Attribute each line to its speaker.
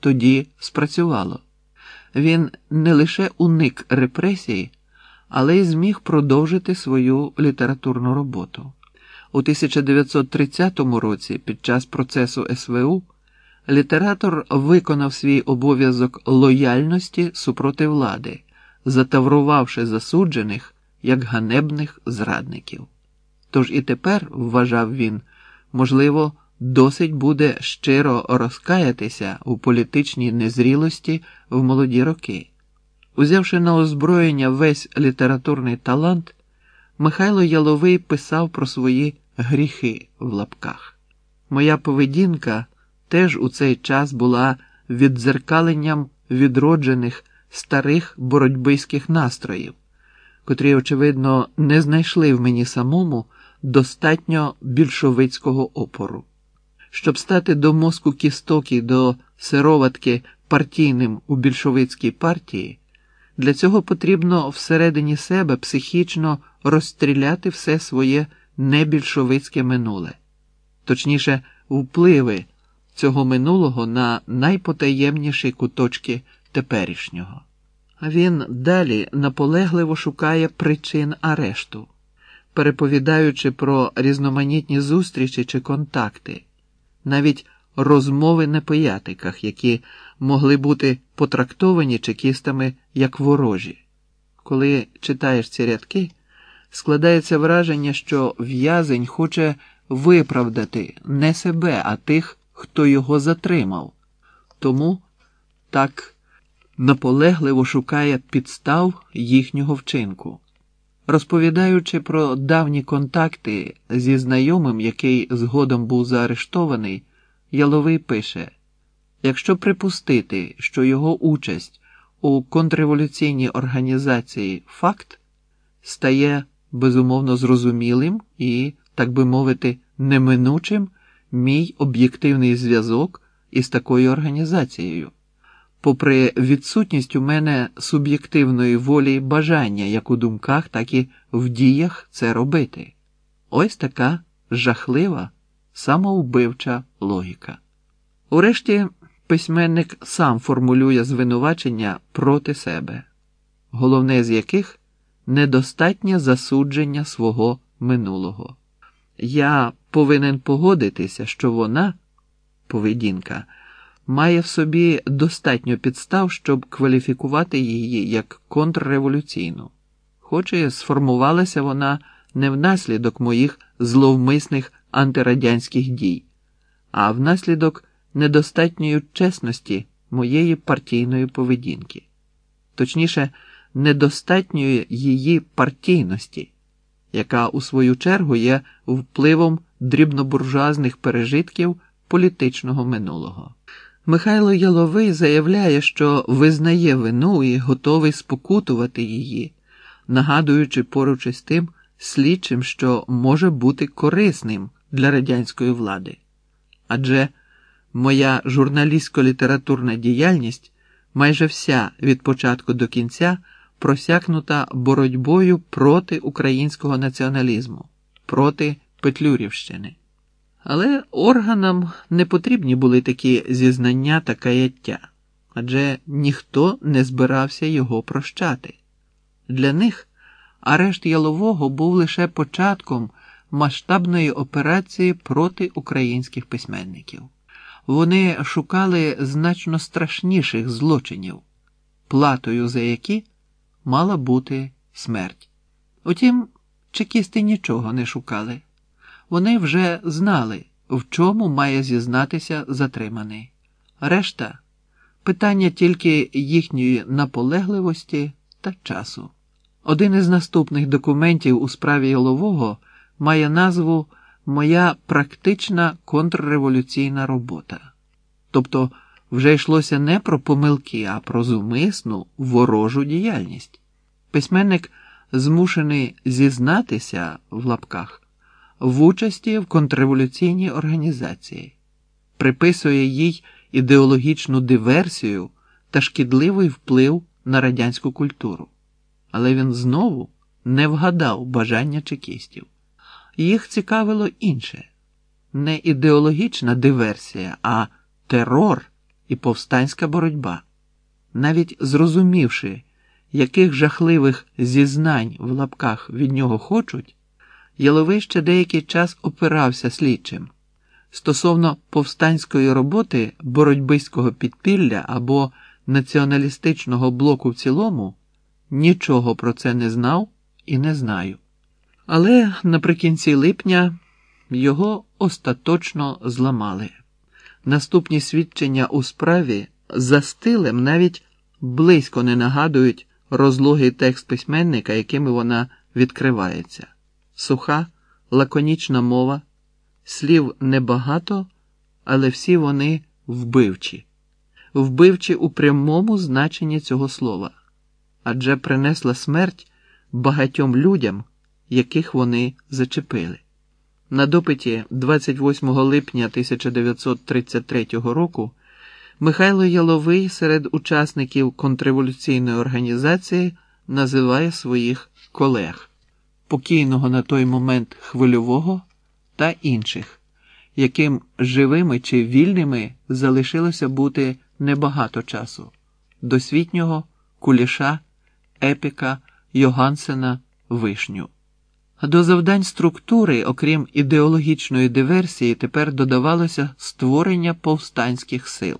Speaker 1: тоді спрацювало. Він не лише уник репресій, але й зміг продовжити свою літературну роботу. У 1930 році, під час процесу СВУ, літератор виконав свій обов'язок лояльності супроти влади, затаврувавши засуджених як ганебних зрадників. Тож і тепер, вважав він, можливо, досить буде щиро розкаятися у політичній незрілості в молоді роки. Узявши на озброєння весь літературний талант, Михайло Яловий писав про свої гріхи в лапках. Моя поведінка теж у цей час була віддзеркаленням відроджених старих боротьбиських настроїв, котрі, очевидно, не знайшли в мені самому достатньо більшовицького опору. Щоб стати до мозку кісток і до сироватки партійним у більшовицькій партії, для цього потрібно всередині себе психічно розстріляти все своє небільшовицьке минуле, точніше, впливи цього минулого на найпотаємніші куточки теперішнього. Він далі наполегливо шукає причин арешту, переповідаючи про різноманітні зустрічі чи контакти, навіть розмови на пиятиках, які могли бути потрактовані чекістами як ворожі. Коли читаєш ці рядки, складається враження, що в'язень хоче виправдати не себе, а тих, хто його затримав. Тому так наполегливо шукає підстав їхнього вчинку. Розповідаючи про давні контакти зі знайомим, який згодом був заарештований, Яловий пише: якщо припустити, що його участь у контрреволюційній організації факт стає безумовно зрозумілим і, так би мовити, неминучим мій об'єктивний зв'язок із такою організацією, попри відсутність у мене суб'єктивної волі і бажання як у думках, так і в діях це робити. Ось така жахлива, самовбивча логіка. Урешті письменник сам формулює звинувачення проти себе, головне з яких недостатнє засудження свого минулого. Я повинен погодитися, що вона, поведінка, має в собі достатньо підстав, щоб кваліфікувати її як контрреволюційну, хоч і сформувалася вона не внаслідок моїх зловмисних антирадянських дій, а внаслідок недостатньої чесності моєї партійної поведінки, точніше, недостатньої її партійності яка у свою чергу є впливом дрібнобуржуазних пережитків політичного минулого. Михайло Яловий заявляє, що визнає вину і готовий спокутувати її, нагадуючи поруч із тим слідчим, що може бути корисним для радянської влади. Адже моя журналістсько-літературна діяльність майже вся від початку до кінця просякнута боротьбою проти українського націоналізму, проти Петлюрівщини. Але органам не потрібні були такі зізнання та каяття, адже ніхто не збирався його прощати. Для них арешт Ялового був лише початком масштабної операції проти українських письменників. Вони шукали значно страшніших злочинів, платою за які мала бути смерть. Утім, чекісти нічого не шукали. Вони вже знали, в чому має зізнатися затриманий. Решта питання тільки їхньої наполегливості та часу. Один із наступних документів у справі Ялового має назву Моя практична контрреволюційна робота. Тобто вже йшлося не про помилки, а про зумисну ворожу діяльність. Письменник змушений зізнатися в лапках в участі в контрреволюційній організації, приписує їй ідеологічну диверсію та шкідливий вплив на радянську культуру. Але він знову не вгадав бажання чекістів. Їх цікавило інше не ідеологічна диверсія, а терор і повстанська боротьба. Навіть зрозумівши, яких жахливих зізнань в лапках від нього хочуть, Яловий ще деякий час опирався слідчим. Стосовно повстанської роботи боротьбиського підпілля або націоналістичного блоку в цілому, нічого про це не знав і не знаю. Але наприкінці липня його остаточно зламали. Наступні свідчення у справі за стилем навіть близько не нагадують розлогий текст письменника, якими вона відкривається. Суха, лаконічна мова, слів небагато, але всі вони вбивчі, вбивчі у прямому значенні цього слова, адже принесла смерть багатьом людям, яких вони зачепили. На допиті 28 липня 1933 року Михайло Яловий серед учасників контрреволюційної організації називає своїх колег, покійного на той момент хвильового та інших, яким живими чи вільними залишилося бути небагато часу досвітнього, куліша, епіка, Йогансена, Вишню. До завдань структури, окрім ідеологічної диверсії, тепер додавалося створення повстанських сил.